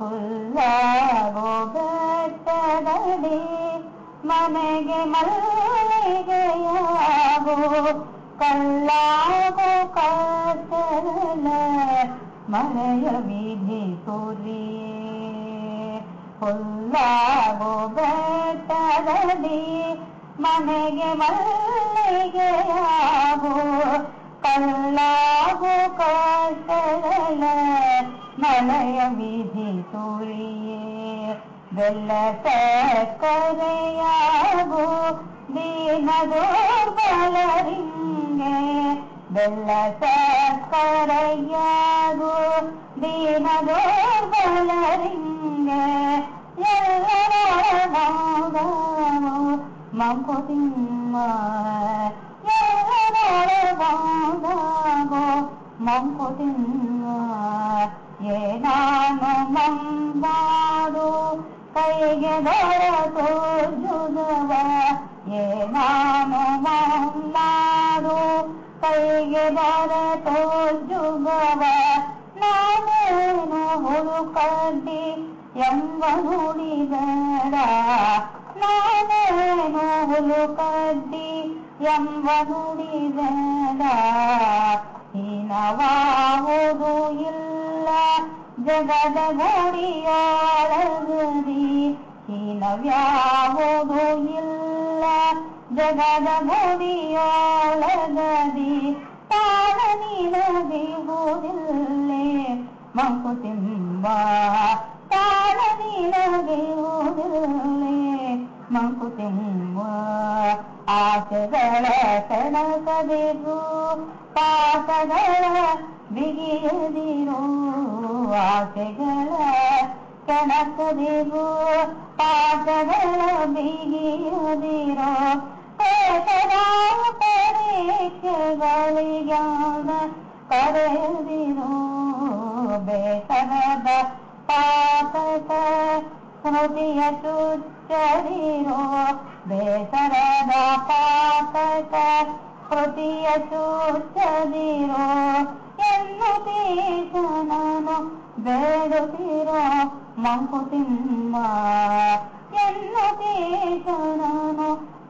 ಹುಲ್ಲಾಗೋ ಬೆಟ್ಟದಡಿ ಮನೆಗೆ ಮಲ್ಲಿಗೆಯಾಗೋ ಕಲ್ಲಾಗೋ ಕತ್ತಲ ಮನೆಯ ವಿಧಿ ತೋರಿಯೇ? ಹುಲ್ಲಾಗೋ ಬೆಟ್ಟದಡಿ ಮನೆಗೆ ಮಲ್ಲಿಗೆಯಾಗೋ ಕಲ್ಲಾಗೋ ಮಳೆಯ ವಿಧಿ ತೋರಿಯೇ, ಬೆಲ್ಲ ಸಕ್ಕರೆಯಾಗು, ದೀನ ದುರ್ಬಲರಿಂಗೆ ಬೆಲ್ಲ ಸಕ್ಕರೆಯಾಗು, ದೀನ ದುರ್ಬಲರಿಂಗೆ ಎಲ್ಲರ ಬಾಂಧವೋ ಮಂಕುತಿಮ್ಮ ಎಲ್ಲರ ಬಾಂಧವೋ ಮಂಕುತಿಮ್ಮ ಏನಾನು ಮಂಗಾರು ಕೈಗೆ ದೊರೆತು ಜುಗವ ಏನಾನು ಮಂಗಾರು ಕೈಗೆ ದೊರೆತು ಜುಗವ ನಾನೇನು ಹುಡುಕಡ್ಡಿ ಎಂಬ ನುಡಿದಡ ನಾನೇನು ಹುಡುಕಡ್ಡಿ ಎಂಬ ನುಡಿದಡ ಹೀನವಾವುದು ಇಲ್ಲ. ಜಗದ ಗುಡಿಯೊಳಗದಿ ಹೀನವ್ಯಾವುದು ಇಲ್ಲ. ಜಗದ ಗುಡಿಯೊಳಗದಿ ತಾಳ ನೀನದಿಗುವುದಿಲ್ಲೇ ಮಂಕುತಿಂಬ, ತಾಳ ನೀನದಿಗುವುದಿಲ್ಲೇ ಮಂಕುತಿಂಬ, ಆಸೆಗಳ ಕೆಣಕದಿರು ಪಾಪಗಳ ಬಿಗಿಯದಿರು ಆಸೆಗಳ ಕೆಣಕದಿರು ಪಾಪಗಳ ಬಿಗಿಯದಿರು ಪೇಟದ ಪರೀಕ್ಷೆಗಳಿಗಾದ ಕರೆಯದಿರು ಬೇಸರದ ಪಾಪಕ ಸ್ಮೃತಿಯ ಚುಚ್ಚದಿರೋ ಬೇಸರದ ಪಾಪಕ ಕೃತಿಯ ಚುಚ್ಚದಿರೋ ಎನ್ನುತ್ತೀಶನನು ಬೇಡುತ್ತಿರೋ ಮಂಕುತಿಮ್ಮ ಎನ್ನುತ್ತೀಶನನು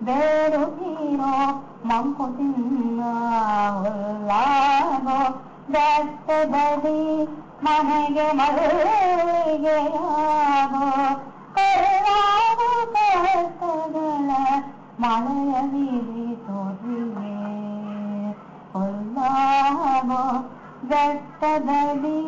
ಬೇಡುತ್ತಿರೋ ಮಂಕುತಿಮ್ಮ ಹುಲ್ಲಾಗೋ ಬೆಟ್ಟದಲ್ಲಿ ಮನೆಗೆ ಮಲ್ಲಿಗೆಯಾಗೋ ಕರುಳಾಗೋ ಕಷ್ಟಗಳ ಮಳೆಯ ನೀರಿ ತೋರಿಯೇ ಹುಲ್ಲಾಗೋ ಬೆಟ್ಟದಲ್ಲಿ